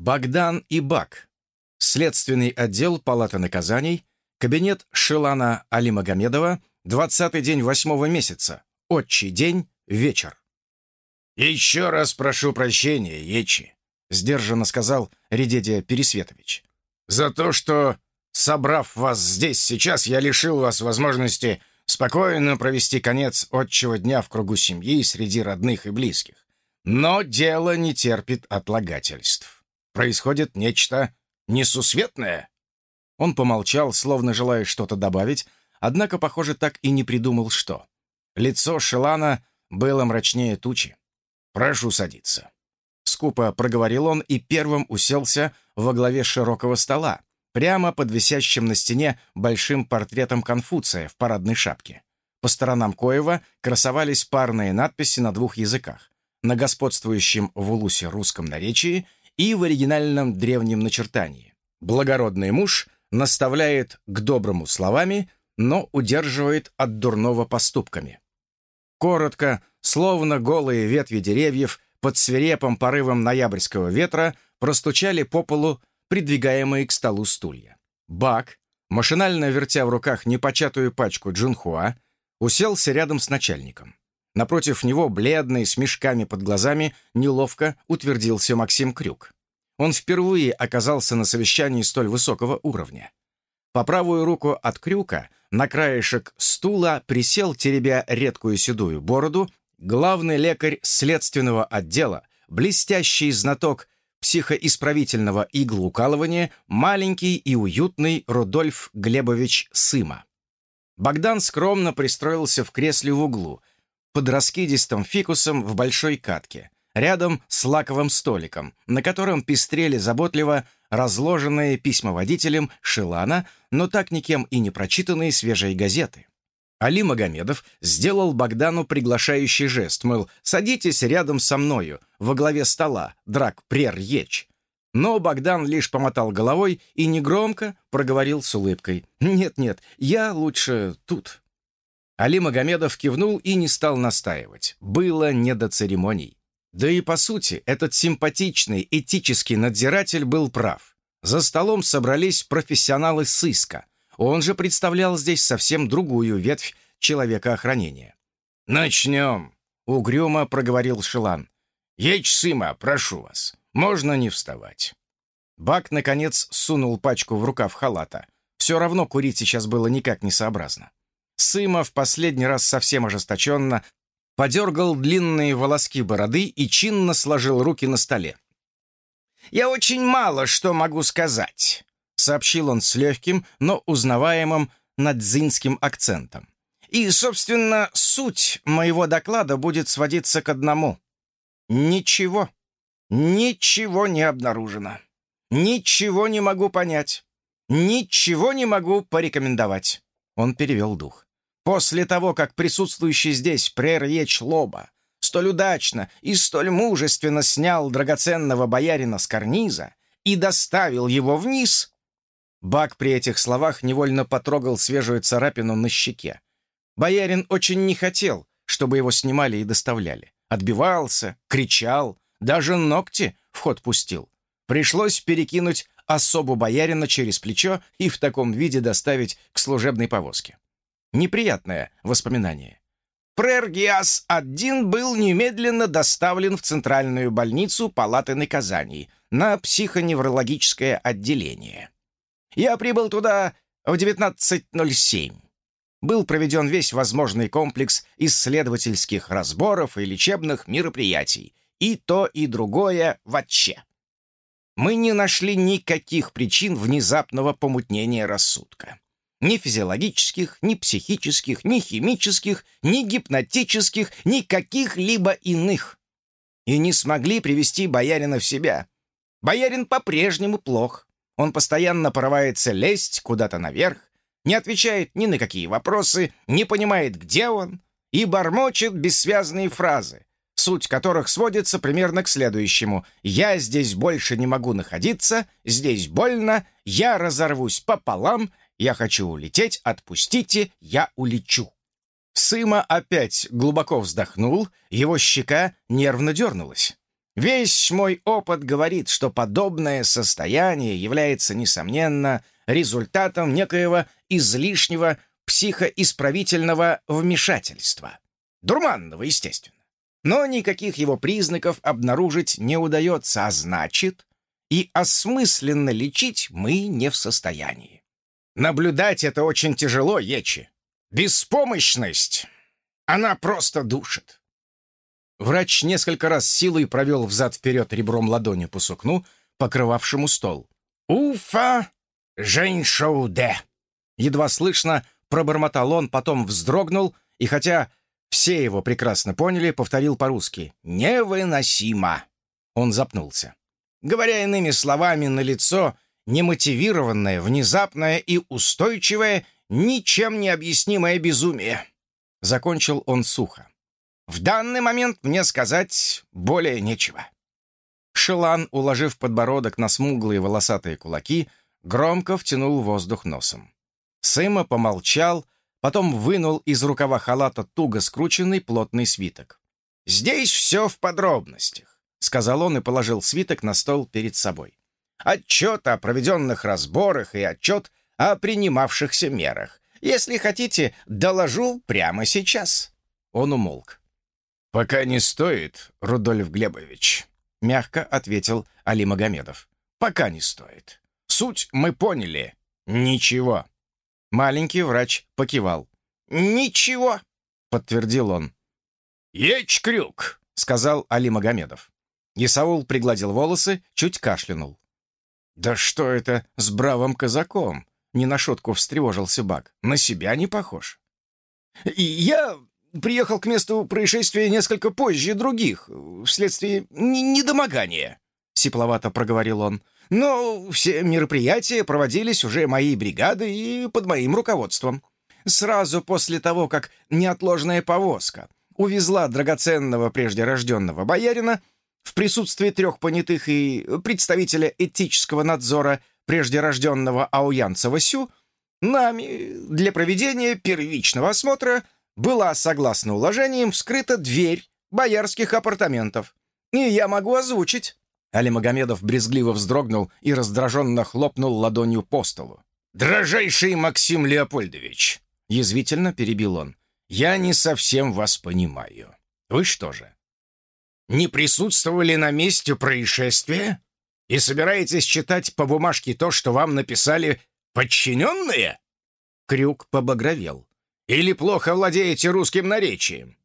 Богдан и Бак. Следственный отдел Палаты наказаний. Кабинет Шилана Алимагомедова. 20-й день восьмого месяца. Отчий день. Вечер. «Еще раз прошу прощения, Ечи», — сдержанно сказал Редедия Пересветович. «За то, что, собрав вас здесь сейчас, я лишил вас возможности спокойно провести конец отчего дня в кругу семьи среди родных и близких. Но дело не терпит отлагательств. Происходит нечто несусветное». Он помолчал, словно желая что-то добавить, однако, похоже, так и не придумал, что. Лицо Шелана было мрачнее тучи. «Прошу садиться». Скупо проговорил он и первым уселся во главе широкого стола, прямо под висящим на стене большим портретом Конфуция в парадной шапке. По сторонам Коева красовались парные надписи на двух языках — на господствующем в Улусе русском наречии и в оригинальном древнем начертании. Благородный муж наставляет к доброму словами, но удерживает от дурного поступками. Коротко, словно голые ветви деревьев под свирепым порывом ноябрьского ветра простучали по полу придвигаемые к столу стулья. Бак, машинально вертя в руках непочатую пачку джунхуа, уселся рядом с начальником. Напротив него, бледный, с мешками под глазами, неловко утвердился Максим Крюк. Он впервые оказался на совещании столь высокого уровня. По правую руку от Крюка на краешек стула присел, теребя редкую седую бороду, главный лекарь следственного отдела, блестящий знаток психоисправительного иглоукалывания, маленький и уютный Рудольф Глебович Сыма. Богдан скромно пристроился в кресле в углу, под раскидистым фикусом в большой катке, рядом с лаковым столиком, на котором пестрели заботливо разложенные письмоводителем Шилана, но так никем и не прочитанные свежие газеты. Али Магомедов сделал Богдану приглашающий жест, мол, садитесь рядом со мною, во главе стола, драк прер ечь. Но Богдан лишь помотал головой и негромко проговорил с улыбкой. «Нет-нет, я лучше тут». Али Магомедов кивнул и не стал настаивать. Было не до церемоний. Да и по сути, этот симпатичный этический надзиратель был прав. За столом собрались профессионалы сыска. Он же представлял здесь совсем другую ветвь человека-охранения. «Начнем», — угрюмо проговорил Шилан. «Ечь Сыма, прошу вас, можно не вставать». Бак, наконец, сунул пачку в рукав халата. Все равно курить сейчас было никак не сообразно. Сыма в последний раз совсем ожесточенно подергал длинные волоски бороды и чинно сложил руки на столе. «Я очень мало что могу сказать», — сообщил он с легким, но узнаваемым надзинским акцентом. «И, собственно, суть моего доклада будет сводиться к одному. Ничего, ничего не обнаружено. Ничего не могу понять. Ничего не могу порекомендовать». Он перевел дух. После того, как присутствующий здесь прерьеч Лоба столь удачно и столь мужественно снял драгоценного боярина с карниза и доставил его вниз, Бак при этих словах невольно потрогал свежую царапину на щеке. Боярин очень не хотел, чтобы его снимали и доставляли. Отбивался, кричал, даже ногти в ход пустил. Пришлось перекинуть особу боярина через плечо и в таком виде доставить к служебной повозке. Неприятное воспоминание. Прергиас-1 был немедленно доставлен в центральную больницу палаты наказаний на психоневрологическое отделение. Я прибыл туда в 19.07. Был проведен весь возможный комплекс исследовательских разборов и лечебных мероприятий, и то, и другое ватче. Мы не нашли никаких причин внезапного помутнения рассудка. Ни физиологических, ни психических, ни химических, ни гипнотических, ни каких-либо иных. И не смогли привести боярина в себя. Боярин по-прежнему плох. Он постоянно порывается лезть куда-то наверх, не отвечает ни на какие вопросы, не понимает, где он, и бормочет бессвязные фразы, суть которых сводится примерно к следующему. «Я здесь больше не могу находиться, здесь больно, я разорвусь пополам, я хочу улететь, отпустите, я улечу». Сыма опять глубоко вздохнул, его щека нервно дернулась. Весь мой опыт говорит, что подобное состояние является, несомненно, результатом некоего излишнего психоисправительного вмешательства. Дурманного, естественно. Но никаких его признаков обнаружить не удается, а значит, и осмысленно лечить мы не в состоянии. Наблюдать это очень тяжело, Ечи. Беспомощность, она просто душит. Врач несколько раз силой провел взад-вперед ребром ладони по сукну, покрывавшему стол. «Уфа! Женьшоуде!» Едва слышно пробормотал он, потом вздрогнул, и хотя все его прекрасно поняли, повторил по-русски «Невыносимо!» Он запнулся. Говоря иными словами, на лицо немотивированное, внезапное и устойчивое, ничем не объяснимое безумие. Закончил он сухо. В данный момент мне сказать более нечего. Шелан, уложив подбородок на смуглые волосатые кулаки, громко втянул воздух носом. Сыма помолчал, потом вынул из рукава халата туго скрученный плотный свиток. «Здесь все в подробностях», — сказал он и положил свиток на стол перед собой. «Отчет о проведенных разборах и отчет о принимавшихся мерах. Если хотите, доложу прямо сейчас». Он умолк. «Пока не стоит, Рудольф Глебович», — мягко ответил Али Магомедов. «Пока не стоит. Суть мы поняли. Ничего». Маленький врач покивал. «Ничего», — подтвердил он. «Ечь крюк», — сказал Али Магомедов. Исаул пригладил волосы, чуть кашлянул. «Да что это с бравым казаком?» — не на шутку встревожился Бак. «На себя не похож». «Я приехал к месту происшествия несколько позже других, вследствие недомогания», — сипловато проговорил он. Но все мероприятия проводились уже моей бригадой и под моим руководством. Сразу после того, как неотложная повозка увезла драгоценного прежде рожденного боярина в присутствии трех понятых и представителя этического надзора прежде рожденного ауянца Васю, нами для проведения первичного осмотра была, согласно уложениям, вскрыта дверь боярских апартаментов. И я могу озвучить Али Магомедов брезгливо вздрогнул и раздраженно хлопнул ладонью по столу. «Дрожайший Максим Леопольдович!» — язвительно перебил он. «Я не совсем вас понимаю. Вы что же, не присутствовали на месте происшествия и собираетесь читать по бумажке то, что вам написали подчиненные?» Крюк побагровел. «Или плохо владеете русским наречием?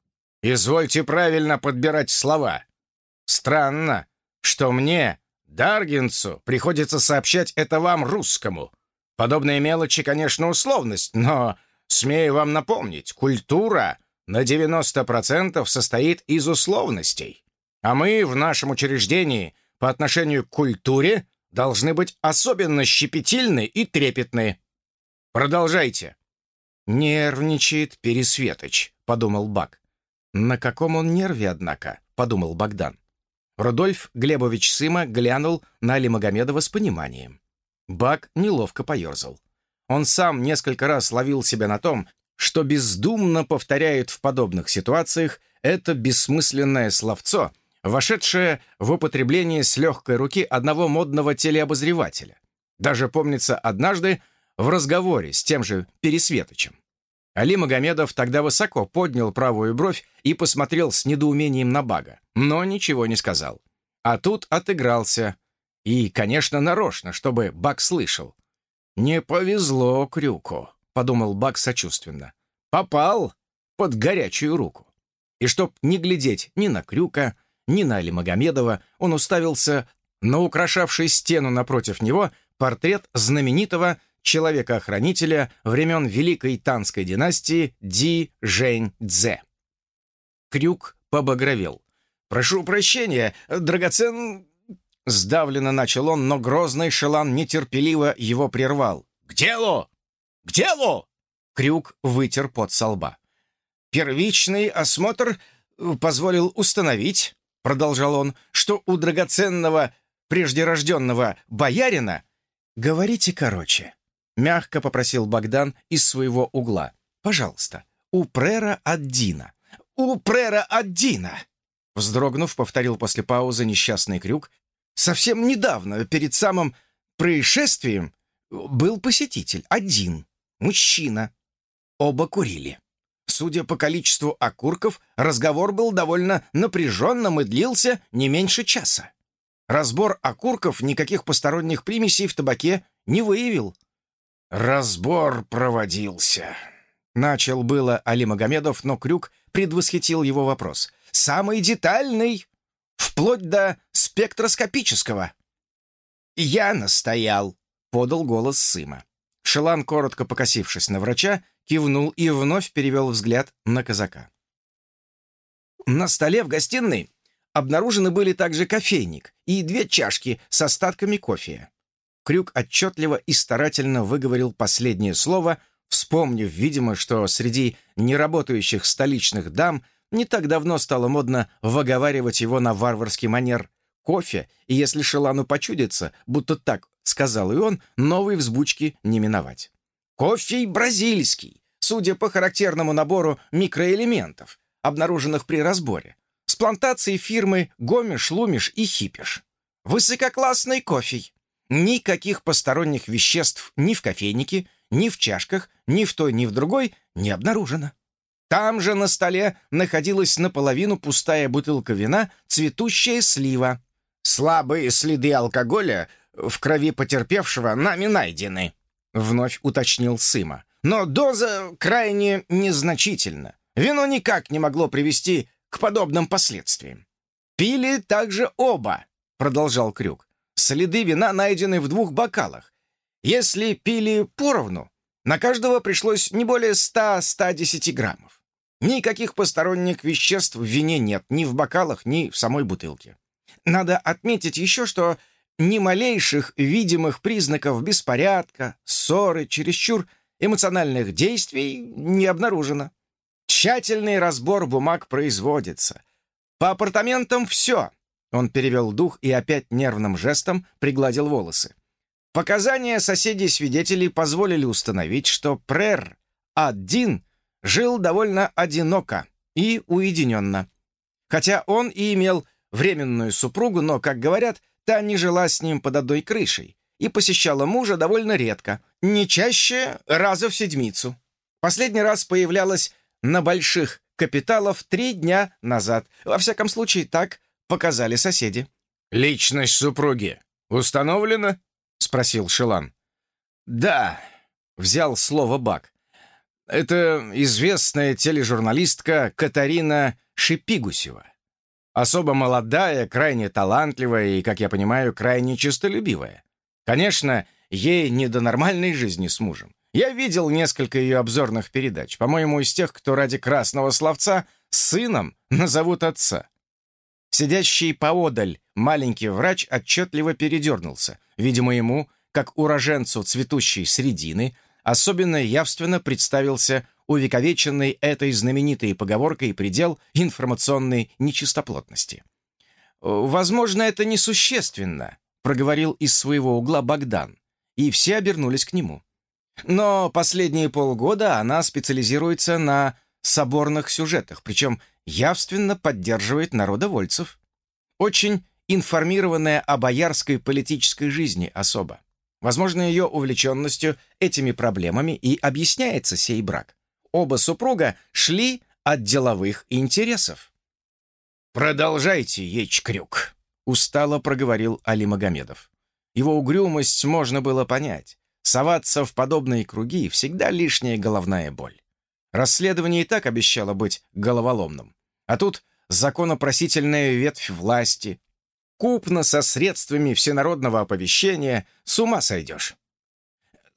Извольте правильно подбирать слова. Странно, что мне, Даргинцу, приходится сообщать это вам, русскому. Подобные мелочи, конечно, условность, но, смею вам напомнить, культура на 90% состоит из условностей. А мы в нашем учреждении по отношению к культуре должны быть особенно щепетильны и трепетны. Продолжайте. «Нервничает Пересветоч», — подумал Бак. «На каком он нерве, однако?» — подумал Богдан. Рудольф Глебович Сыма глянул на Али Магомедова с пониманием. Бак неловко поерзал. Он сам несколько раз ловил себя на том, что бездумно повторяет в подобных ситуациях это бессмысленное словцо, вошедшее в употребление с легкой руки одного модного телеобозревателя. Даже, помнится, однажды в разговоре с тем же Пересветочем. Али Магомедов тогда высоко поднял правую бровь и посмотрел с недоумением на Бага, но ничего не сказал. А тут отыгрался. И, конечно, нарочно, чтобы Баг слышал. «Не повезло Крюку», — подумал Баг сочувственно. «Попал под горячую руку». И чтоб не глядеть ни на Крюка, ни на Али Магомедова, он уставился на украшавший стену напротив него портрет знаменитого человека-охранителя времен Великой Танской династии Ди Жень Цзэ. Крюк побагровел. «Прошу прощения, драгоцен...» Сдавленно начал он, но грозный Шелан нетерпеливо его прервал. «К делу! К делу!» Крюк вытер пот со лба. «Первичный осмотр позволил установить, — продолжал он, — что у драгоценного преждерожденного боярина... Говорите короче. — мягко попросил Богдан из своего угла. «Пожалуйста, у Прера от Дина». «У Прера от Дина!» Вздрогнув, повторил после паузы несчастный крюк. Совсем недавно, перед самым происшествием, был посетитель. Один. Мужчина. Оба курили. Судя по количеству окурков, разговор был довольно напряженным и длился не меньше часа. Разбор окурков никаких посторонних примесей в табаке не выявил. «Разбор проводился», — начал было Али Магомедов, но Крюк предвосхитил его вопрос. «Самый детальный, вплоть до спектроскопического». «Я настоял», — подал голос Сыма. Шелан, коротко покосившись на врача, кивнул и вновь перевел взгляд на казака. На столе в гостиной обнаружены были также кофейник и две чашки с остатками кофе. Крюк отчетливо и старательно выговорил последнее слово, вспомнив, видимо, что среди неработающих столичных дам не так давно стало модно выговаривать его на варварский манер кофе, и если Шелану почудится, будто так сказал и он, новой взбучки не миновать. Кофе бразильский, судя по характерному набору микроэлементов, обнаруженных при разборе, с плантацией фирмы «Гомеш, Лумиш и Хипиш». Высококлассный кофе. Никаких посторонних веществ ни в кофейнике, ни в чашках, ни в той, ни в другой не обнаружено. Там же на столе находилась наполовину пустая бутылка вина «Цветущая слива». Слабые следы алкоголя в крови потерпевшего нами найдены, вновь уточнил Сыма. Но доза крайне незначительна. Вино никак не могло привести к подобным последствиям. «Пили также оба», — продолжал Крюк. «Следы вина найдены в двух бокалах. Если пили поровну, на каждого пришлось не более 100-110 граммов. Никаких посторонних веществ в вине нет ни в бокалах, ни в самой бутылке. Надо отметить еще, что ни малейших видимых признаков беспорядка, ссоры, чересчур эмоциональных действий не обнаружено. Тщательный разбор бумаг производится. По апартаментам все. Он перевел дух и опять нервным жестом пригладил волосы. Показания соседей-свидетелей позволили установить, что Прер один жил довольно одиноко и уединенно. Хотя он и имел временную супругу, но, как говорят, та не жила с ним под одной крышей и посещала мужа довольно редко, не чаще раза в седмицу. Последний раз появлялась на больших капиталов три дня назад. Во всяком случае, так показали соседи. «Личность супруги установлена?» — спросил Шелан. «Да», — взял слово Бак. «Это известная тележурналистка Катарина Шипигусева. Особо молодая, крайне талантливая и, как я понимаю, крайне честолюбивая. Конечно, ей не до нормальной жизни с мужем. Я видел несколько ее обзорных передач, по-моему, из тех, кто ради красного словца сыном назовут отца. Сидящий поодаль маленький врач отчетливо передернулся. Видимо, ему, как уроженцу цветущей средины, особенно явственно представился увековеченный этой знаменитой поговоркой предел информационной нечистоплотности. «Возможно, это несущественно», — проговорил из своего угла Богдан, и все обернулись к нему. Но последние полгода она специализируется на соборных сюжетах, причем явственно поддерживает народовольцев. Очень информированная о боярской политической жизни особа. Возможно, ее увлеченностью этими проблемами и объясняется сей брак. Оба супруга шли от деловых интересов. «Продолжайте, Ечкрюк», — устало проговорил Али Магомедов. Его угрюмость можно было понять. Соваться в подобные круги всегда лишняя головная боль. Расследование и так обещало быть головоломным. А тут законопросительная ветвь власти. Купно со средствами всенародного оповещения с ума сойдешь.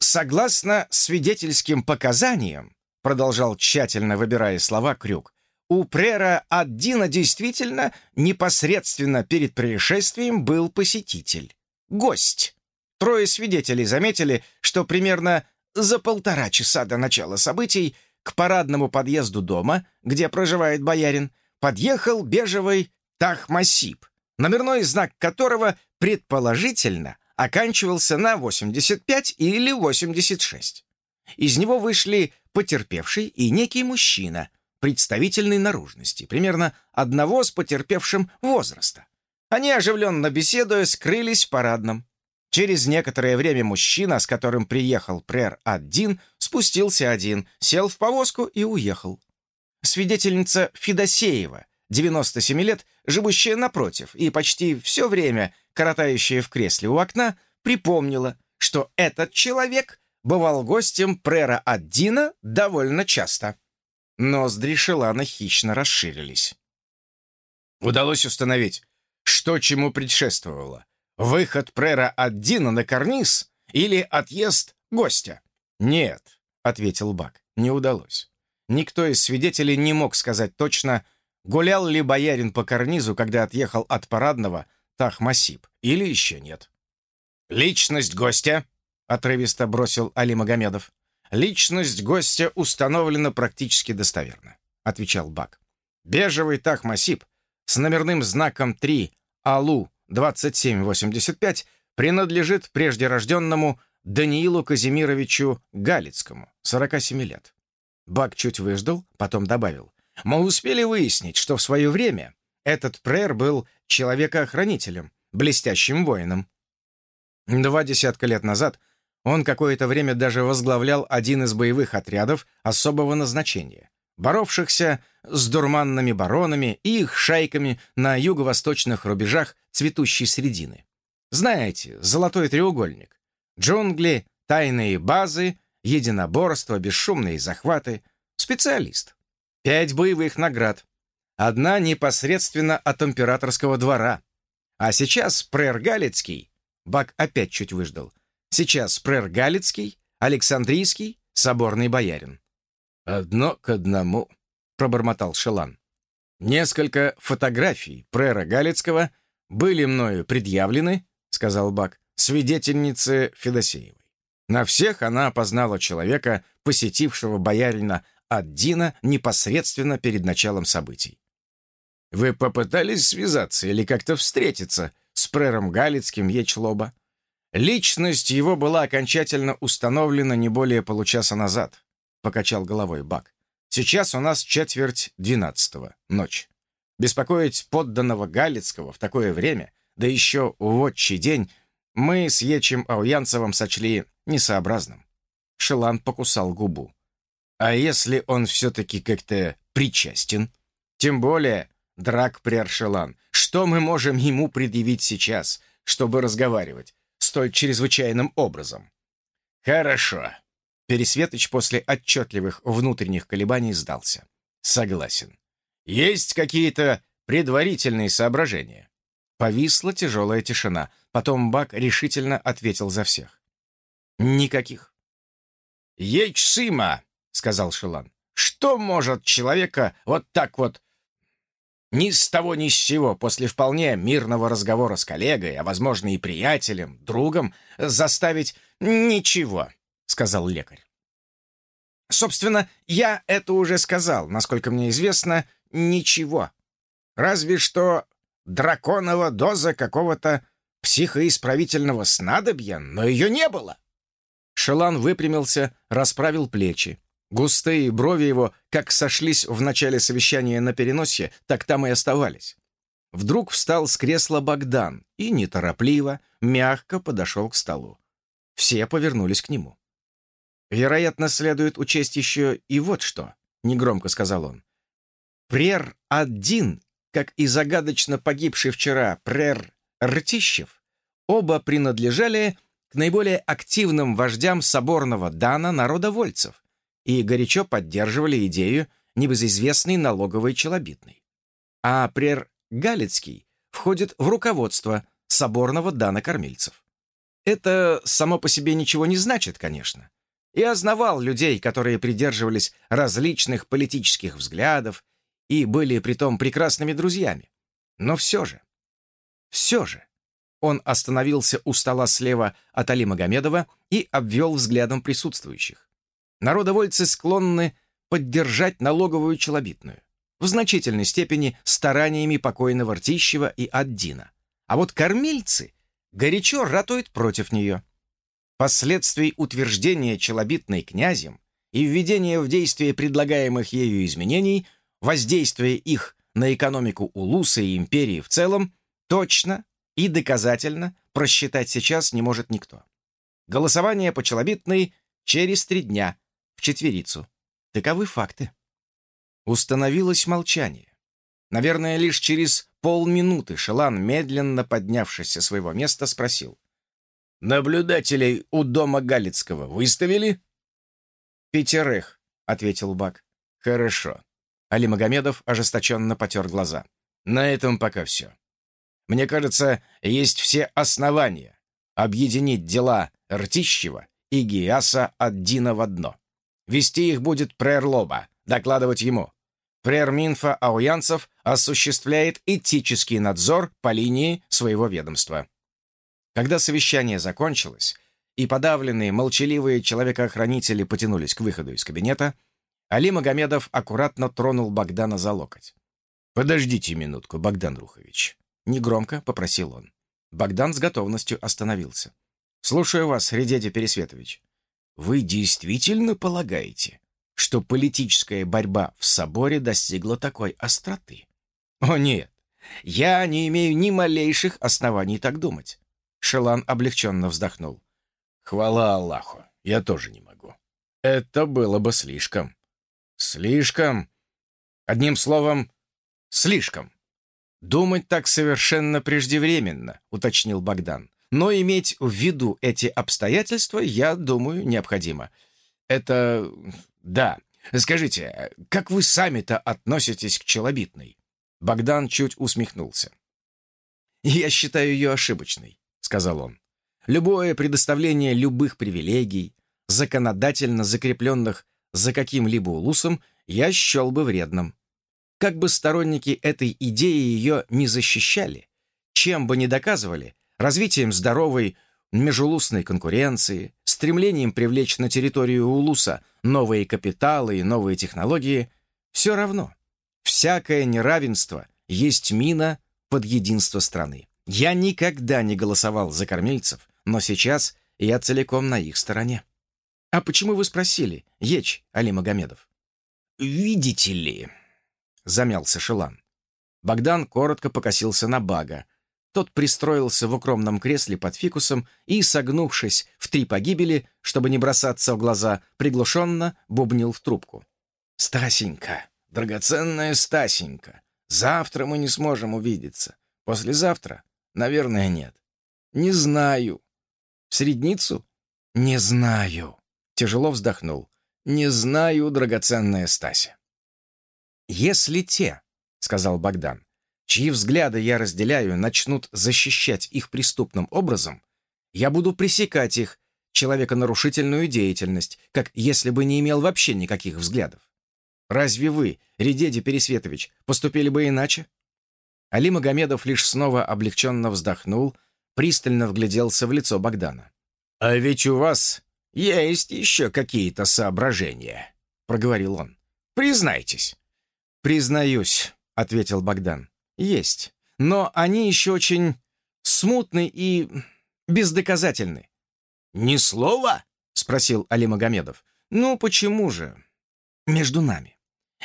Согласно свидетельским показаниям, продолжал тщательно выбирая слова Крюк, у Прера Аддина действительно непосредственно перед происшествием был посетитель. Гость. Трое свидетелей заметили, что примерно за полтора часа до начала событий к парадному подъезду дома, где проживает боярин, подъехал бежевый Тахмасип, номерной знак которого предположительно оканчивался на 85 или 86. Из него вышли потерпевший и некий мужчина, представительной наружности, примерно одного с потерпевшим возраста. Они, оживленно беседуя, скрылись в парадном. Через некоторое время мужчина, с которым приехал прер один, спустился один, сел в повозку и уехал. Свидетельница Федосеева, 97 лет, живущая напротив и почти все время коротающая в кресле у окна, припомнила, что этот человек бывал гостем прера Аддина довольно часто. Ноздри Шелана хищно расширились. Удалось установить, что чему предшествовало. Выход прера Аддина на карниз или отъезд гостя? «Нет», — ответил Бак, — «не удалось. Никто из свидетелей не мог сказать точно, гулял ли боярин по карнизу, когда отъехал от парадного Тахмасиб, или еще нет. «Личность гостя», — отрывисто бросил Али Магомедов. «Личность гостя установлена практически достоверно», — отвечал Бак. «Бежевый Тахмасиб с номерным знаком 3 АЛУ-2785 принадлежит преждерожденному Даниилу Казимировичу Галицкому, 47 лет. Бак чуть выждал, потом добавил. Мы успели выяснить, что в свое время этот прэр был человекоохранителем, блестящим воином. Два десятка лет назад он какое-то время даже возглавлял один из боевых отрядов особого назначения, боровшихся с дурманными баронами и их шайками на юго-восточных рубежах цветущей средины. Знаете, золотой треугольник. Джунгли, тайные базы, единоборство, бесшумные захваты. Специалист. Пять боевых наград. Одна непосредственно от императорского двора. А сейчас прэр Галицкий, Бак опять чуть выждал, сейчас прэр Галицкий, Александрийский, соборный боярин. «Одно к одному», — пробормотал Шелан. «Несколько фотографий прэра Галицкого были мною предъявлены», — сказал Бак, свидетельнице Федосеевой. На всех она опознала человека, посетившего боярина Аддина непосредственно перед началом событий. «Вы попытались связаться или как-то встретиться с прером Галицким Ечлоба?» «Личность его была окончательно установлена не более получаса назад», — покачал головой Бак. «Сейчас у нас четверть двенадцатого, ночь. Беспокоить подданного Галицкого в такое время, да еще в отчий день, мы с Ечем Ауянцевым сочли несообразным. Шелан покусал губу. А если он все-таки как-то причастен? Тем более, Драк Приаршелан, что мы можем ему предъявить сейчас, чтобы разговаривать столь чрезвычайным образом? Хорошо. Пересветоч после отчетливых внутренних колебаний сдался. Согласен. Есть какие-то предварительные соображения? Повисла тяжелая тишина. Потом Бак решительно ответил за всех. «Никаких». «Ечсима», — сказал Шилан, — «что может человека вот так вот ни с того ни с сего, после вполне мирного разговора с коллегой, а, возможно, и приятелем, другом, заставить ничего», — сказал лекарь. «Собственно, я это уже сказал, насколько мне известно, ничего. Разве что драконова доза какого-то психоисправительного снадобья, но ее не было». Шелан выпрямился, расправил плечи. Густые брови его как сошлись в начале совещания на переносе, так там и оставались. Вдруг встал с кресла Богдан и неторопливо, мягко подошел к столу. Все повернулись к нему. «Вероятно, следует учесть еще и вот что», — негромко сказал он. «Прер один, как и загадочно погибший вчера Прер Ртищев, оба принадлежали к наиболее активным вождям соборного Дана народовольцев и горячо поддерживали идею небезызвестной налоговой челобитной. А прер Галицкий входит в руководство соборного Дана кормильцев. Это само по себе ничего не значит, конечно. И ознавал людей, которые придерживались различных политических взглядов и были притом прекрасными друзьями. Но все же, все же, он остановился у стола слева от Али Магомедова и обвел взглядом присутствующих. Народовольцы склонны поддержать налоговую челобитную, в значительной степени стараниями покойного Ртищева и Аддина. А вот кормильцы горячо ратуют против нее. Последствий утверждения челобитной князем и введение в действие предлагаемых ею изменений, воздействие их на экономику Улуса и империи в целом, точно и доказательно просчитать сейчас не может никто. Голосование по челобитной через три дня, в четверицу. Таковы факты. Установилось молчание. Наверное, лишь через полминуты Шелан, медленно поднявшись со своего места, спросил. «Наблюдателей у дома Галицкого выставили?» «Пятерых», — ответил Бак. «Хорошо». Али Магомедов ожесточенно потер глаза. «На этом пока все. Мне кажется, есть все основания объединить дела Ртищева и Гиаса Аддина в одно. Вести их будет Прерлоба, докладывать ему. Прерминфа Ауянцев осуществляет этический надзор по линии своего ведомства. Когда совещание закончилось, и подавленные, молчаливые человекоохранители потянулись к выходу из кабинета, Али Магомедов аккуратно тронул Богдана за локоть. «Подождите минутку, Богдан Рухович», — негромко попросил он. Богдан с готовностью остановился. «Слушаю вас, Редеди Пересветович. Вы действительно полагаете, что политическая борьба в соборе достигла такой остроты?» «О нет, я не имею ни малейших оснований так думать». Шелан облегченно вздохнул. Хвала Аллаху, я тоже не могу. Это было бы слишком. Слишком. Одним словом, слишком. Думать так совершенно преждевременно, уточнил Богдан. Но иметь в виду эти обстоятельства, я думаю, необходимо. Это... да. Скажите, как вы сами-то относитесь к челобитной? Богдан чуть усмехнулся. «Я считаю ее ошибочной», — сказал он. Любое предоставление любых привилегий, законодательно закрепленных за каким-либо улусом, я счел бы вредным. Как бы сторонники этой идеи ее не защищали, чем бы ни доказывали, развитием здоровой межулусной конкуренции, стремлением привлечь на территорию улуса новые капиталы и новые технологии, все равно. Всякое неравенство есть мина под единство страны. Я никогда не голосовал за кормильцев, но сейчас я целиком на их стороне. А почему вы спросили, Еч Али Магомедов? «Видите ли...» — замялся Шелан. Богдан коротко покосился на Бага. Тот пристроился в укромном кресле под фикусом и, согнувшись в три погибели, чтобы не бросаться в глаза, приглушенно бубнил в трубку. «Стасенька, драгоценная Стасенька, завтра мы не сможем увидеться. Послезавтра? Наверное, нет. Не знаю. В средницу? Не знаю. Тяжело вздохнул. Не знаю, драгоценная Стася. Если те, сказал Богдан, чьи взгляды я разделяю, начнут защищать их преступным образом, я буду пресекать их человеконарушительную деятельность, как если бы не имел вообще никаких взглядов. Разве вы, Редеди Пересветович, поступили бы иначе? Али Магомедов лишь снова облегченно вздохнул, пристально вгляделся в лицо Богдана. «А ведь у вас есть еще какие-то соображения», — проговорил он. «Признайтесь». «Признаюсь», — ответил Богдан. «Есть. Но они еще очень смутны и бездоказательны». «Ни слова?» — спросил Али Магомедов. «Ну, почему же? Между нами.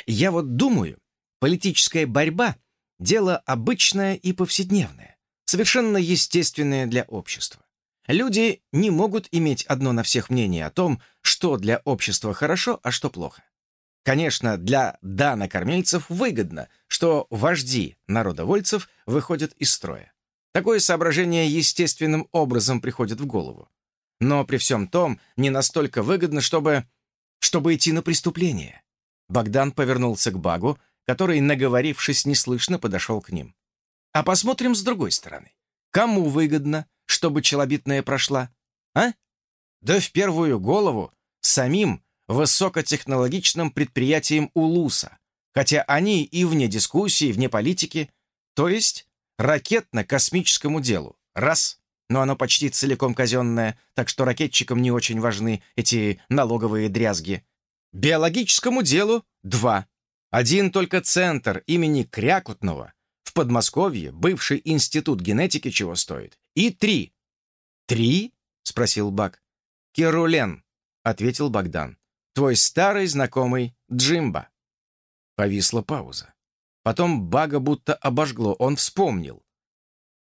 Я вот думаю, политическая борьба — дело обычное и повседневное совершенно естественное для общества. Люди не могут иметь одно на всех мнение о том, что для общества хорошо, а что плохо. Конечно, для дана-кормильцев выгодно, что вожди народовольцев выходят из строя. Такое соображение естественным образом приходит в голову. Но при всем том не настолько выгодно, чтобы... чтобы идти на преступление. Богдан повернулся к Багу, который, наговорившись неслышно, подошел к ним. А посмотрим с другой стороны. Кому выгодно, чтобы челобитная прошла? А? Да в первую голову самим высокотехнологичным предприятиям УЛУСа, хотя они и вне дискуссии, вне политики, то есть ракетно-космическому делу. Раз. Но оно почти целиком казенное, так что ракетчикам не очень важны эти налоговые дрязги. Биологическому делу — два. Один только центр имени Крякутного в Подмосковье бывший институт генетики чего стоит. И три. «Три?» — спросил Бак. «Керулен», — ответил Богдан. Твой старый знакомый Джимба». Повисла пауза. Потом Бага будто обожгло, он вспомнил.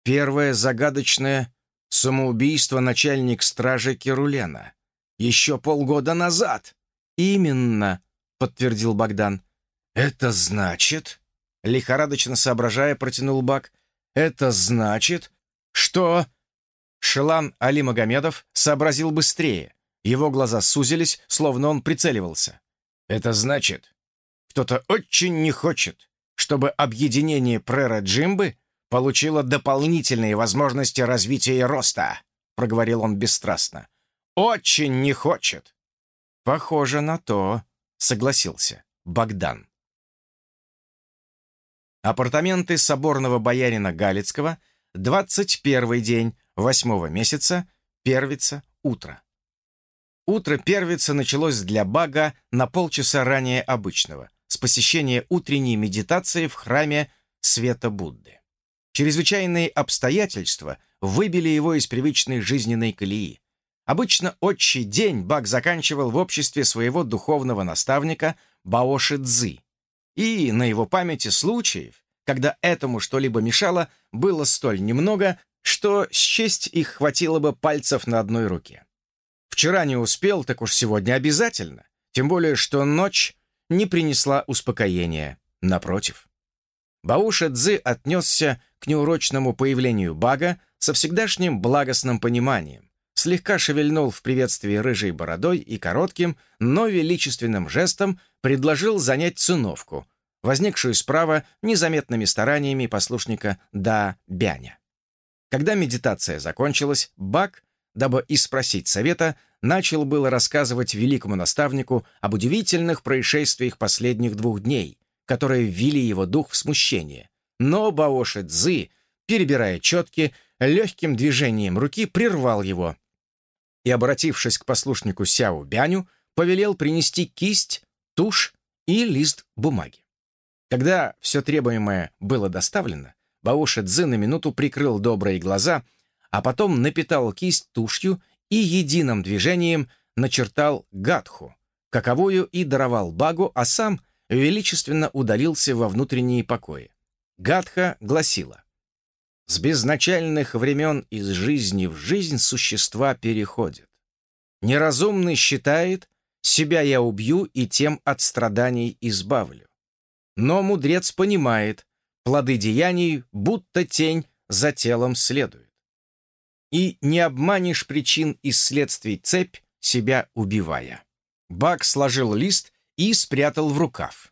Первое загадочное самоубийство начальник стражи Керулена. Еще полгода назад. «Именно», — подтвердил Богдан. «Это значит...» — лихорадочно соображая, протянул Баг. «Это значит, что...» Шелан Али Магомедов сообразил быстрее. Его глаза сузились, словно он прицеливался. «Это значит, кто-то очень не хочет, чтобы объединение Прера Джимбы получило дополнительные возможности развития и роста», проговорил он бесстрастно. «Очень не хочет». «Похоже на то», — согласился Богдан. Апартаменты соборного боярина Галицкого, 21 день восьмого месяца, первица, утро. Утро первица началось для Бага на полчаса ранее обычного, с посещения утренней медитации в храме Света Будды. Чрезвычайные обстоятельства выбили его из привычной жизненной колеи. Обычно отчий день Баг заканчивал в обществе своего духовного наставника Баоши Цзы. И на его памяти случаев, когда этому что-либо мешало, было столь немного, что счесть их хватило бы пальцев на одной руке. Вчера не успел, так уж сегодня обязательно. Тем более, что ночь не принесла успокоения. Напротив. Бауша Цзы отнесся к неурочному появлению Бага со всегдашним благостным пониманием, слегка шевельнул в приветствии рыжей бородой и коротким, но величественным жестом предложил занять циновку, возникшую справа незаметными стараниями послушника Да Бяня. Когда медитация закончилась, Баг дабы и спросить совета, начал было рассказывать великому наставнику об удивительных происшествиях последних двух дней, которые ввели его дух в смущение. Но Баоши Цзы, перебирая четки, легким движением руки прервал его и, обратившись к послушнику Сяо Бяню, повелел принести кисть, тушь и лист бумаги. Когда все требуемое было доставлено, Баоши Цзы на минуту прикрыл добрые глаза — а потом напитал кисть тушью и единым движением начертал гадху, каковую и даровал Багу, а сам величественно удалился во внутренние покои. Гадха гласила «С безначальных времен из жизни в жизнь существа переходят. Неразумный считает, себя я убью и тем от страданий избавлю. Но мудрец понимает, плоды деяний, будто тень, за телом следует и не обманешь причин и следствий цепь, себя убивая. Бак сложил лист и спрятал в рукав.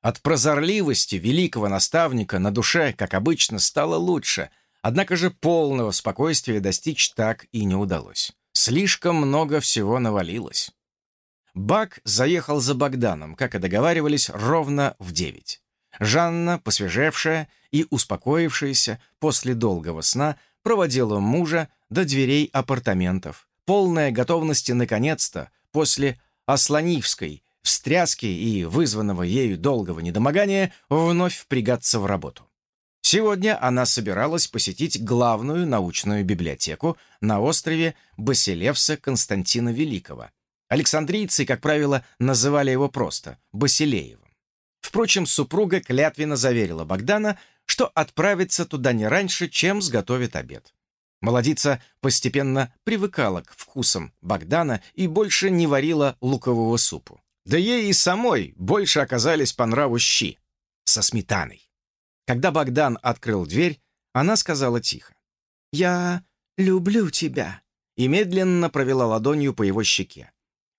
От прозорливости великого наставника на душе, как обычно, стало лучше, однако же полного спокойствия достичь так и не удалось. Слишком много всего навалилось. Бак заехал за Богданом, как и договаривались, ровно в девять. Жанна, посвежевшая и успокоившаяся после долгого сна, проводила мужа до дверей апартаментов, полная готовности наконец-то, после Ослонивской встряски и вызванного ею долгого недомогания, вновь впрягаться в работу. Сегодня она собиралась посетить главную научную библиотеку на острове Басилевса Константина Великого. Александрийцы, как правило, называли его просто Басилеевым. Впрочем, супруга клятвенно заверила Богдана, что отправится туда не раньше, чем сготовит обед. Молодица постепенно привыкала к вкусам Богдана и больше не варила лукового супу. Да ей и самой больше оказались по нраву щи со сметаной. Когда Богдан открыл дверь, она сказала тихо. «Я люблю тебя», и медленно провела ладонью по его щеке.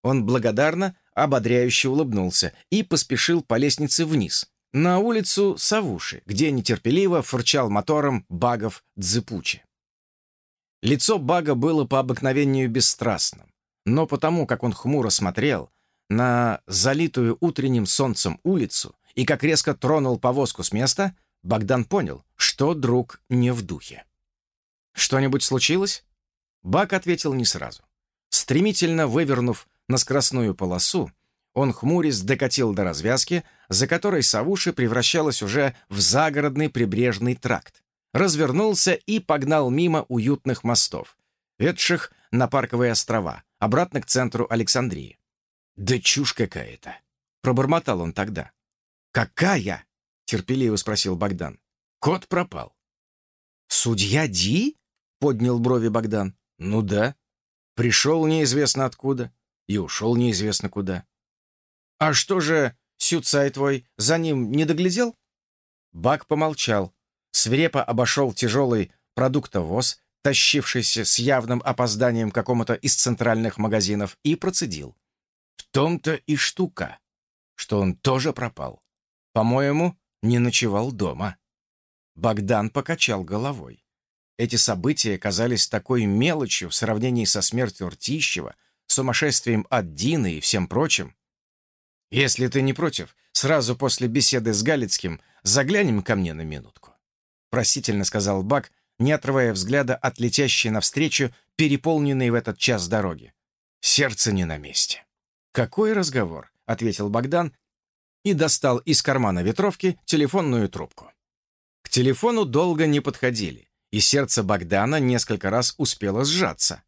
Он благодарно, ободряюще улыбнулся и поспешил по лестнице вниз, на улицу Савуши, где нетерпеливо фырчал мотором Багов Дзыпучи. Лицо Бага было по обыкновению бесстрастным, но потому, как он хмуро смотрел на залитую утренним солнцем улицу и как резко тронул повозку с места, Богдан понял, что друг не в духе. «Что-нибудь случилось?» Баг ответил не сразу. Стремительно вывернув на скоростную полосу, он хмурясь докатил до развязки, за которой Савуши превращалась уже в загородный прибрежный тракт. Развернулся и погнал мимо уютных мостов, ведших на парковые острова, обратно к центру Александрии. «Да чушь какая-то!» — пробормотал он тогда. «Какая?» — терпеливо спросил Богдан. «Кот пропал». «Судья Ди?» — поднял брови Богдан. «Ну да. Пришел неизвестно откуда и ушел неизвестно куда». «А что же, Сюцай твой за ним не доглядел?» Бак помолчал, свирепо обошел тяжелый продуктовоз, тащившийся с явным опозданием какому-то из центральных магазинов, и процедил. «В том-то и штука, что он тоже пропал. По-моему, не ночевал дома». Богдан покачал головой. Эти события казались такой мелочью в сравнении со смертью Ртищева, сумасшествием от Дины и всем прочим. «Если ты не против, сразу после беседы с Галицким заглянем ко мне на минутку», просительно сказал Бак, не отрывая взгляда от летящей навстречу, переполненной в этот час дороги. Сердце не на месте. «Какой разговор?» — ответил Богдан и достал из кармана ветровки телефонную трубку. К телефону долго не подходили, и сердце Богдана несколько раз успело сжаться.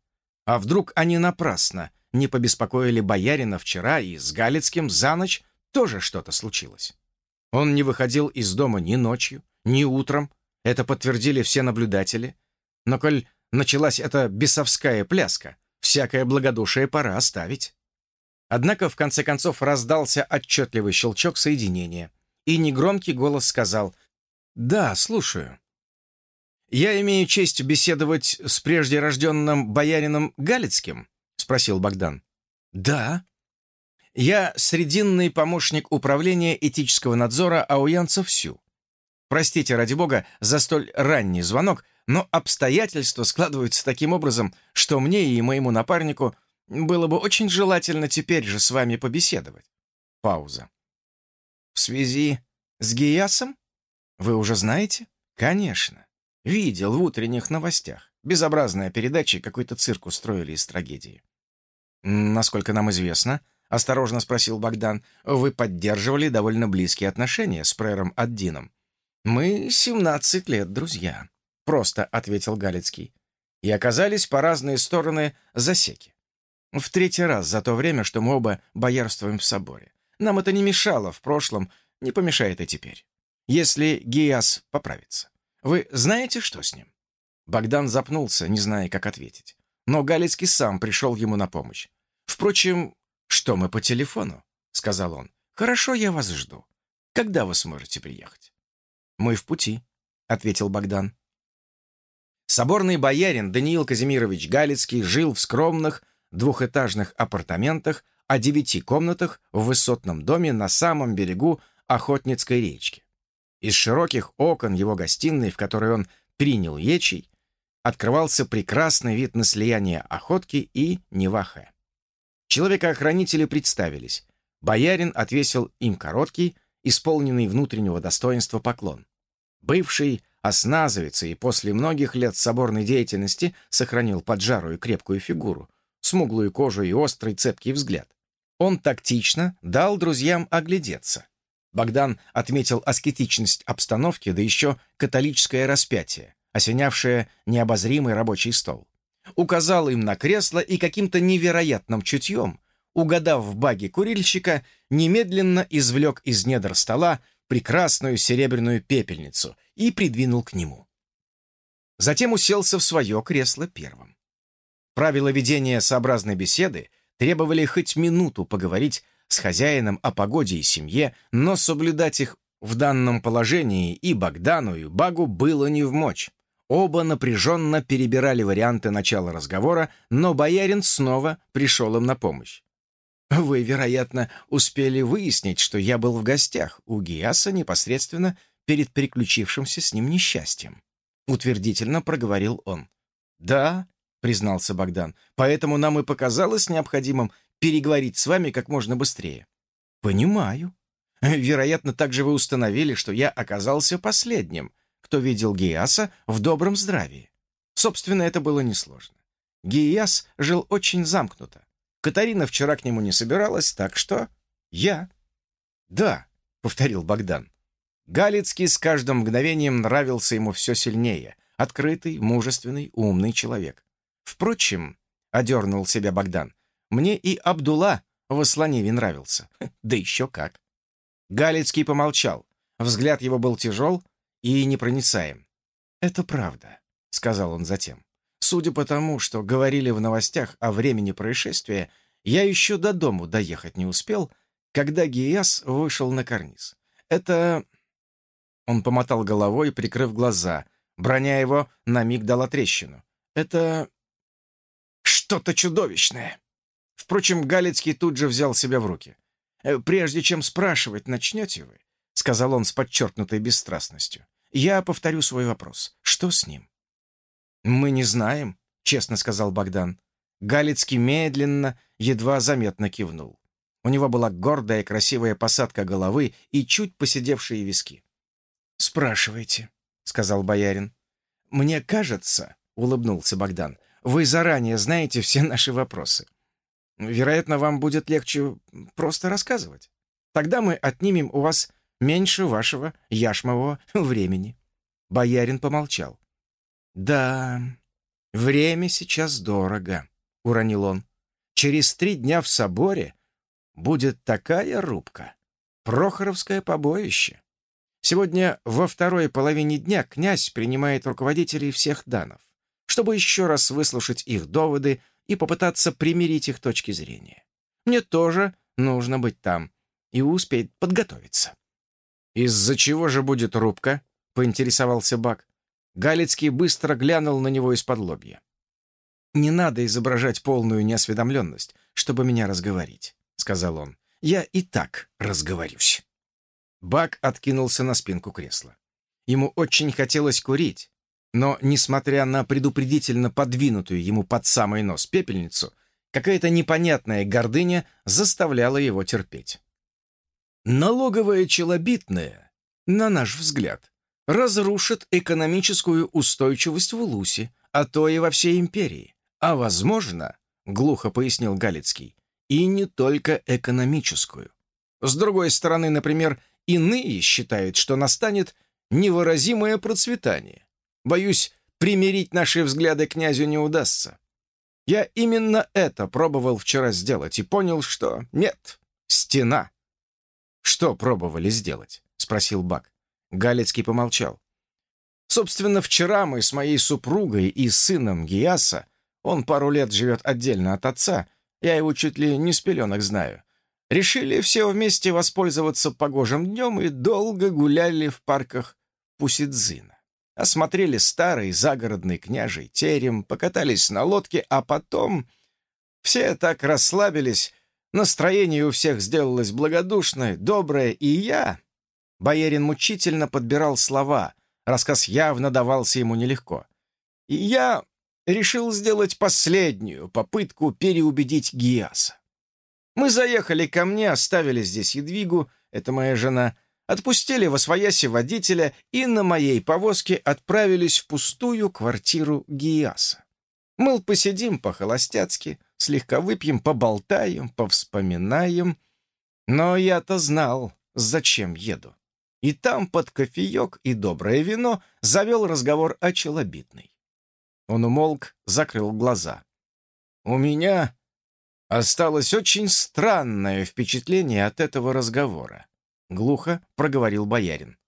А вдруг они напрасно не побеспокоили боярина вчера, и с Галицким за ночь тоже что-то случилось? Он не выходил из дома ни ночью, ни утром, это подтвердили все наблюдатели. Но коль началась эта бесовская пляска, всякое благодушие пора оставить. Однако, в конце концов, раздался отчетливый щелчок соединения, и негромкий голос сказал «Да, слушаю». «Я имею честь беседовать с прежде рожденным боярином Галицким?» — спросил Богдан. «Да». «Я срединный помощник управления этического надзора ауянцев СЮ. Простите, ради бога, за столь ранний звонок, но обстоятельства складываются таким образом, что мне и моему напарнику было бы очень желательно теперь же с вами побеседовать. Пауза. В связи с Гиясом? Вы уже знаете? Конечно. Видел в утренних новостях. Безобразная передача, какой-то цирк устроили из трагедии. Насколько нам известно, осторожно спросил Богдан, вы поддерживали довольно близкие отношения с прэром Аддином. Мы семнадцать лет друзья, просто ответил Галицкий. И оказались по разные стороны засеки. В третий раз за то время, что мы оба боярствуем в соборе. Нам это не мешало в прошлом, не помешает и теперь. Если Гиас поправится. Вы знаете, что с ним?» Богдан запнулся, не зная, как ответить. Но Галицкий сам пришел ему на помощь. «Впрочем, что мы по телефону?» — сказал он. «Хорошо, я вас жду. Когда вы сможете приехать?» «Мы в пути», — ответил Богдан. Соборный боярин Даниил Казимирович Галицкий жил в скромных, двухэтажных апартаментах о девяти комнатах в высотном доме на самом берегу Охотницкой речки. Из широких окон его гостиной, в которой он принял ечей, открывался прекрасный вид на слияние Охотки и Невахе. Человекоохранители представились. Боярин отвесил им короткий, исполненный внутреннего достоинства поклон. Бывший осназовец и после многих лет соборной деятельности сохранил поджарую крепкую фигуру, смуглую кожу и острый цепкий взгляд. Он тактично дал друзьям оглядеться. Богдан отметил аскетичность обстановки, да еще католическое распятие, осенявшее необозримый рабочий стол. Указал им на кресло и каким-то невероятным чутьем, угадав в баге курильщика, немедленно извлек из недр стола прекрасную серебряную пепельницу и придвинул к нему. Затем уселся в свое кресло первым. Правила ведения сообразной беседы требовали хоть минуту поговорить с хозяином о погоде и семье, но соблюдать их в данном положении и Богдану, и Багу было не в мочь. Оба напряженно перебирали варианты начала разговора, но боярин снова пришел им на помощь. «Вы, вероятно, успели выяснить, что я был в гостях у Гиаса непосредственно перед переключившимся с ним несчастьем», — утвердительно проговорил он. «Да, признался Богдан. «Поэтому нам и показалось необходимым переговорить с вами как можно быстрее». «Понимаю. Вероятно, также вы установили, что я оказался последним, кто видел Гиаса в добром здравии. Собственно, это было несложно. Гиас жил очень замкнуто. Катарина вчера к нему не собиралась, так что я». «Да», — повторил Богдан. Галицкий с каждым мгновением нравился ему все сильнее. Открытый, мужественный, умный человек. Впрочем, — одернул себя Богдан, — мне и Абдулла в Асланеве нравился. Да еще как. Галицкий помолчал. Взгляд его был тяжел и непроницаем. «Это правда», — сказал он затем. «Судя по тому, что говорили в новостях о времени происшествия, я еще до дому доехать не успел, когда Гияс вышел на карниз. Это...» Он помотал головой, прикрыв глаза. Броня его на миг дала трещину. «Это... что-то чудовищное!» Впрочем, Галицкий тут же взял себя в руки. «Э, «Прежде чем спрашивать, начнете вы?» — сказал он с подчеркнутой бесстрастностью. «Я повторю свой вопрос. Что с ним?» «Мы не знаем», — честно сказал Богдан. Галицкий медленно, едва заметно кивнул. У него была гордая красивая посадка головы и чуть поседевшие виски. «Спрашивайте», — сказал боярин. «Мне кажется», — улыбнулся Богдан, — «вы заранее знаете все наши вопросы. Вероятно, вам будет легче просто рассказывать. Тогда мы отнимем у вас меньше вашего яшмового времени». Боярин помолчал. «Да, время сейчас дорого», — уронил он. «Через три дня в соборе будет такая рубка. Прохоровское побоище. Сегодня во второй половине дня князь принимает руководителей всех данов, чтобы еще раз выслушать их доводы и попытаться примирить их точки зрения. Мне тоже нужно быть там и успеть подготовиться. «Из-за чего же будет рубка?» — поинтересовался Бак. Галицкий быстро глянул на него из-под лобья. «Не надо изображать полную неосведомленность, чтобы меня разговорить», — сказал он. «Я и так разговорюсь». Бак откинулся на спинку кресла. Ему очень хотелось курить, но, несмотря на предупредительно подвинутую ему под самый нос пепельницу, какая-то непонятная гордыня заставляла его терпеть. Налоговое челобитное, на наш взгляд, разрушит экономическую устойчивость в Улусе, а то и во всей империи. А возможно, глухо пояснил Галицкий, и не только экономическую. С другой стороны, например, Иные считают, что настанет невыразимое процветание. Боюсь, примирить наши взгляды князю не удастся. Я именно это пробовал вчера сделать и понял, что нет, стена. «Что пробовали сделать?» — спросил Бак. Галицкий помолчал. «Собственно, вчера мы с моей супругой и сыном Гиаса, он пару лет живет отдельно от отца, я его чуть ли не с пеленок знаю, решили все вместе воспользоваться погожим днем и долго гуляли в парках Пусидзина. Осмотрели старый загородный княжий терем, покатались на лодке, а потом все так расслабились, настроение у всех сделалось благодушное, доброе, и я... Боярин мучительно подбирал слова, рассказ явно давался ему нелегко. И я решил сделать последнюю попытку переубедить Гиаса. Мы заехали ко мне, оставили здесь Едвигу, это моя жена, отпустили во свояси водителя и на моей повозке отправились в пустую квартиру Гиаса. Мыл, посидим по-холостяцки, слегка выпьем, поболтаем, повспоминаем. Но я-то знал, зачем еду. И там под кофеек и доброе вино завел разговор о челобитной. Он умолк, закрыл глаза. «У меня Осталось очень странное впечатление от этого разговора. Глухо проговорил боярин.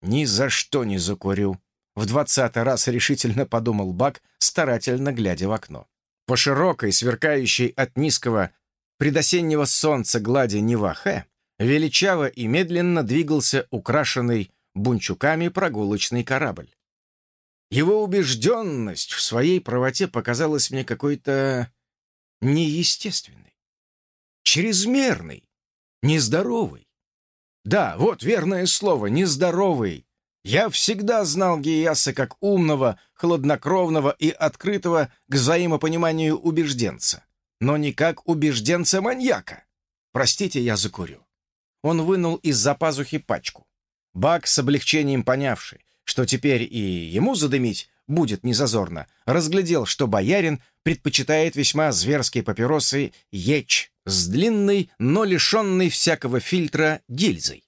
«Ни за что не закурю», — в двадцатый раз решительно подумал Бак, старательно глядя в окно. По широкой, сверкающей от низкого предосеннего солнца глади Невахе величаво и медленно двигался украшенный бунчуками прогулочный корабль. Его убежденность в своей правоте показалась мне какой-то неестественный, чрезмерный, нездоровый. Да, вот верное слово, нездоровый. Я всегда знал Гияса как умного, хладнокровного и открытого к взаимопониманию убежденца, но не как убежденца-маньяка. Простите, я закурю. Он вынул из-за пазухи пачку. Бак, с облегчением понявший, что теперь и ему задымить будет незазорно, разглядел, что боярин предпочитает весьма зверские папиросы ечь с длинной, но лишенной всякого фильтра гильзой.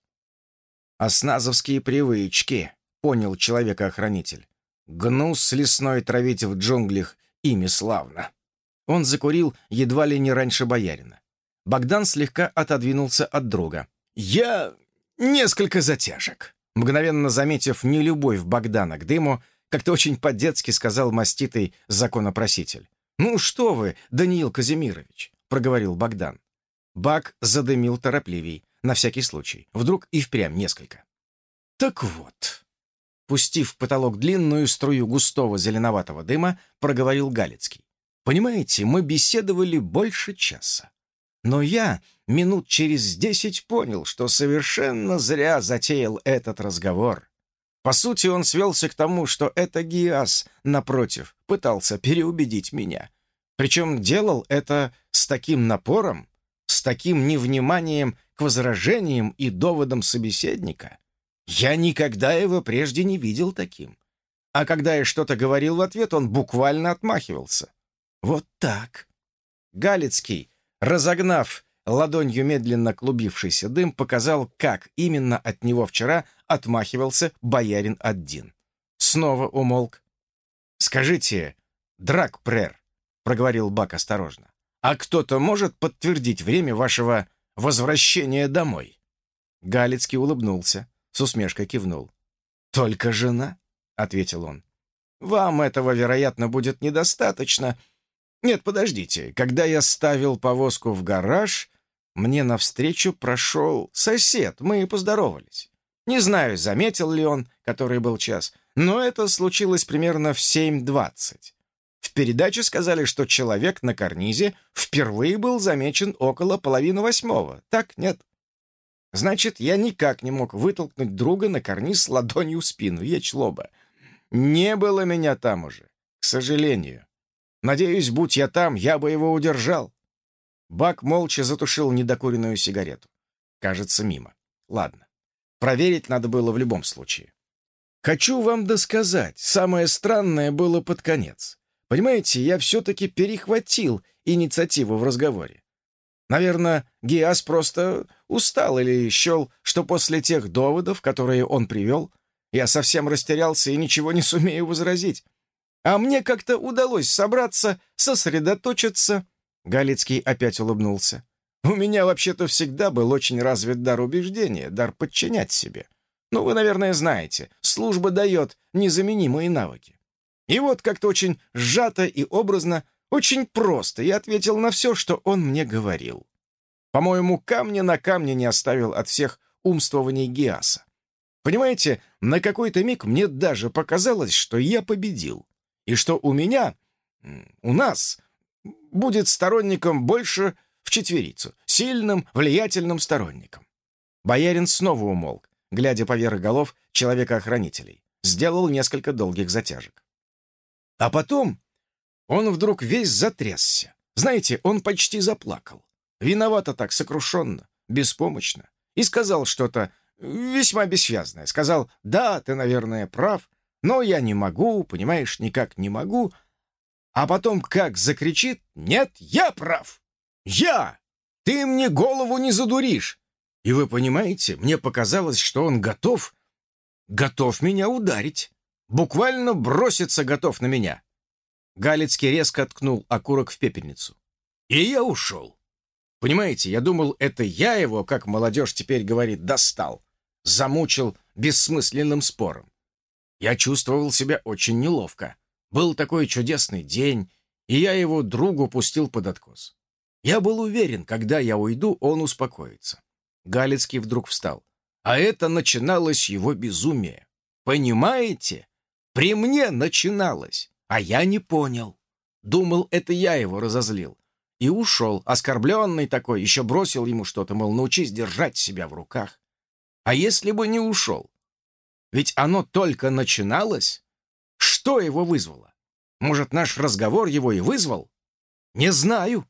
«Осназовские привычки», — понял человека-охранитель. «Гнус лесной травить в джунглях ими славно». Он закурил едва ли не раньше боярина. Богдан слегка отодвинулся от друга. «Я... несколько затяжек». Мгновенно заметив нелюбовь Богдана к дыму, как-то очень по-детски сказал маститый законопроситель. «Ну что вы, Даниил Казимирович», — проговорил Богдан. Бак задымил торопливей, на всякий случай. Вдруг и впрямь несколько. «Так вот», пустив в потолок длинную струю густого зеленоватого дыма, проговорил Галицкий. «Понимаете, мы беседовали больше часа. Но я минут через десять понял, что совершенно зря затеял этот разговор. По сути, он свелся к тому, что это Гиас, напротив, пытался переубедить меня. Причем делал это с таким напором, с таким невниманием к возражениям и доводам собеседника. Я никогда его прежде не видел таким. А когда я что-то говорил в ответ, он буквально отмахивался. Вот так. Галицкий разогнав ладонью медленно клубившийся дым, показал, как именно от него вчера отмахивался боярин один. Снова умолк. «Скажите, Дракпрер», — проговорил Бак осторожно, «а кто-то может подтвердить время вашего возвращения домой?» Галицкий улыбнулся, с усмешкой кивнул. «Только жена?» — ответил он. «Вам этого, вероятно, будет недостаточно, нет, подождите. Когда я ставил повозку в гараж, мне навстречу прошел сосед. Мы поздоровались. Не знаю, заметил ли он, который был час, но это случилось примерно в 7.20. В передаче сказали, что человек на карнизе впервые был замечен около половины восьмого. Так, нет? Значит, я никак не мог вытолкнуть друга на карниз ладонью в спину. Ечлоба. Не было меня там уже, к сожалению. Надеюсь, будь я там, я бы его удержал. Бак молча затушил недокуренную сигарету. Кажется, мимо. Ладно. Проверить надо было в любом случае. Хочу вам досказать, самое странное было под конец. Понимаете, я все-таки перехватил инициативу в разговоре. Наверное, Гиас просто устал или счел, что после тех доводов, которые он привел, я совсем растерялся и ничего не сумею возразить. А мне как-то удалось собраться, сосредоточиться. Галицкий опять улыбнулся. У меня вообще-то всегда был очень развит дар убеждения, дар подчинять себе. Ну, вы, наверное, знаете, служба дает незаменимые навыки. И вот как-то очень сжато и образно, очень просто я ответил на все, что он мне говорил. По-моему, камня на камне не оставил от всех умствований Гиаса. Понимаете, на какой-то миг мне даже показалось, что я победил и что у меня, у нас, будет сторонником больше в четверицу, сильным, влиятельным сторонником. Боярин снова умолк, глядя поверх голов человека-охранителей, сделал несколько долгих затяжек. А потом он вдруг весь затрясся. Знаете, он почти заплакал. Виновато так, сокрушенно, беспомощно. И сказал что-то весьма бессвязное. Сказал, да, ты, наверное, прав, но я не могу, понимаешь, никак не могу. А потом как закричит «Нет, я прав! Я! Ты мне голову не задуришь!» И вы понимаете, мне показалось, что он готов, готов меня ударить. Буквально броситься готов на меня. Галицкий резко ткнул окурок в пепельницу. И я ушел. Понимаете, я думал, это я его, как молодежь теперь говорит, достал. Замучил бессмысленным спором. Я чувствовал себя очень неловко. Был такой чудесный день, и я его другу пустил под откос. Я был уверен, когда я уйду, он успокоится. Галицкий вдруг встал. А это начиналось его безумие. Понимаете? При мне начиналось, а я не понял. Думал, это я его разозлил. И ушел, оскорбленный такой, еще бросил ему что-то, мол, научись держать себя в руках. А если бы не ушел? Ведь оно только начиналось. Что его вызвало? Может, наш разговор его и вызвал? Не знаю.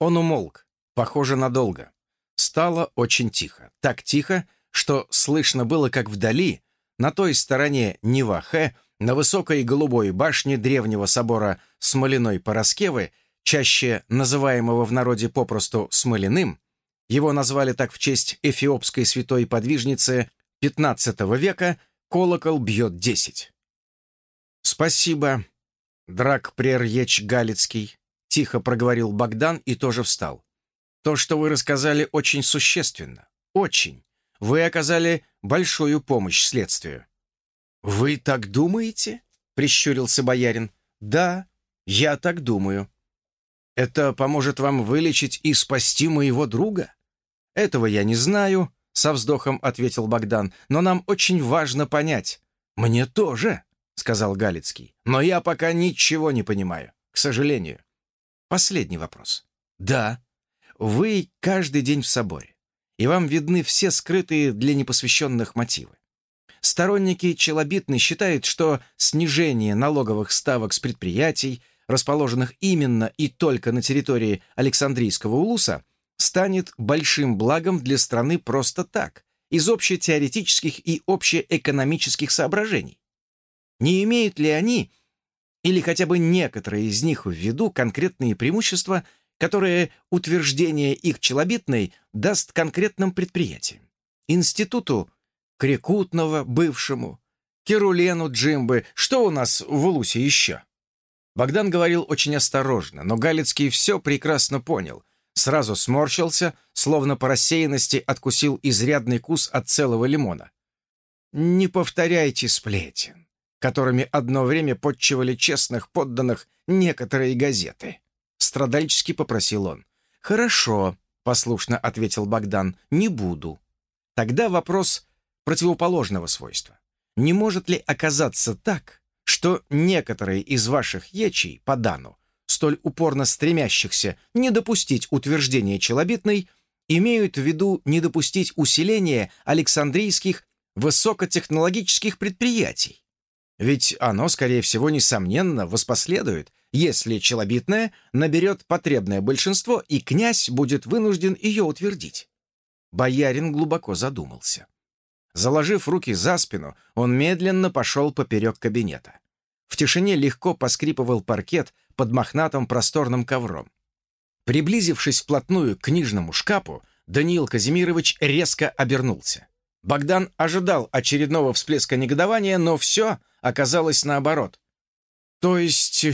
Он умолк, похоже, надолго. Стало очень тихо. Так тихо, что слышно было, как вдали, на той стороне Невахе, на высокой голубой башне древнего собора Смоляной Пороскевы, чаще называемого в народе попросту Смоляным, его назвали так в честь эфиопской святой подвижницы XV века колокол бьет десять. «Спасибо, драк Прерьеч Галицкий», — тихо проговорил Богдан и тоже встал. То, что вы рассказали, очень существенно. Очень. Вы оказали большую помощь следствию». «Вы так думаете?» — прищурился боярин. «Да, я так думаю». «Это поможет вам вылечить и спасти моего друга?» «Этого я не знаю», — со вздохом ответил Богдан, «но нам очень важно понять». «Мне тоже», — сказал Галицкий, «но я пока ничего не понимаю, к сожалению». Последний вопрос. «Да, вы каждый день в соборе, и вам видны все скрытые для непосвященных мотивы. Сторонники Челобитны считают, что снижение налоговых ставок с предприятий, расположенных именно и только на территории Александрийского улуса, станет большим благом для страны просто так, из общетеоретических и общеэкономических соображений. Не имеют ли они, или хотя бы некоторые из них в виду конкретные преимущества, которые утверждение их челобитной даст конкретным предприятиям? Институту Крикутного, бывшему, Керулену Джимбы, что у нас в Улусе еще? Богдан говорил очень осторожно, но Галицкий все прекрасно понял. Сразу сморщился, словно по рассеянности откусил изрядный кус от целого лимона. «Не повторяйте сплетен, которыми одно время подчивали честных подданных некоторые газеты», — страдальчески попросил он. «Хорошо», — послушно ответил Богдан, — «не буду». Тогда вопрос противоположного свойства. Не может ли оказаться так, что некоторые из ваших ячей по Дану, столь упорно стремящихся не допустить утверждения челобитной, имеют в виду не допустить усиления Александрийских высокотехнологических предприятий? Ведь оно, скорее всего, несомненно, воспоследует, если челобитная наберет потребное большинство, и князь будет вынужден ее утвердить. Боярин глубоко задумался. Заложив руки за спину, он медленно пошел поперек кабинета. В тишине легко поскрипывал паркет под мохнатым просторным ковром. Приблизившись вплотную к книжному шкафу, Даниил Казимирович резко обернулся. Богдан ожидал очередного всплеска негодования, но все оказалось наоборот. «То есть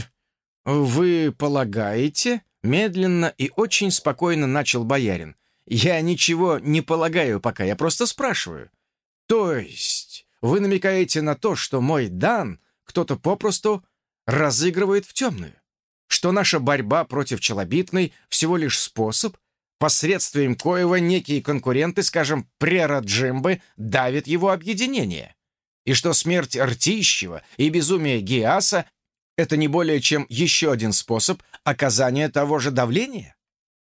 вы полагаете?» Медленно и очень спокойно начал боярин. «Я ничего не полагаю пока, я просто спрашиваю. То есть вы намекаете на то, что мой дан кто-то попросту разыгрывает в темную? Что наша борьба против челобитной всего лишь способ, посредством коего некие конкуренты, скажем, Прера Джимбы, давят его объединение? И что смерть Ртищева и безумие Гиаса — это не более чем еще один способ оказания того же давления?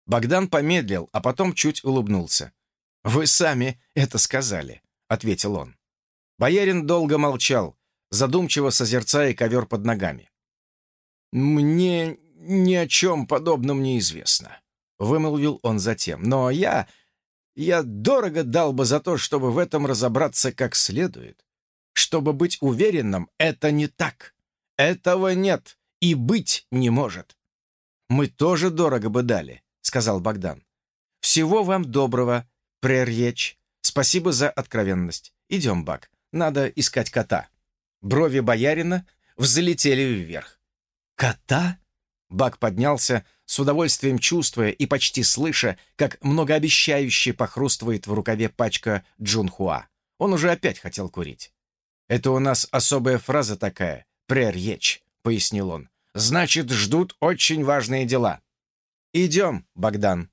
Богдан помедлил, а потом чуть улыбнулся. «Вы сами это сказали ответил он. Боярин долго молчал, задумчиво созерцая ковер под ногами. «Мне ни о чем подобном не известно», — вымолвил он затем. «Но я... я дорого дал бы за то, чтобы в этом разобраться как следует. Чтобы быть уверенным, это не так. Этого нет и быть не может». «Мы тоже дорого бы дали», — сказал Богдан. «Всего вам доброго, прерьечь. Спасибо за откровенность. Идем, Бак, надо искать кота». Брови боярина взлетели вверх. «Кота?» Бак поднялся, с удовольствием чувствуя и почти слыша, как многообещающе похрустывает в рукаве пачка Джунхуа. Он уже опять хотел курить. «Это у нас особая фраза такая, прерьечь», — пояснил он. «Значит, ждут очень важные дела». «Идем, Богдан».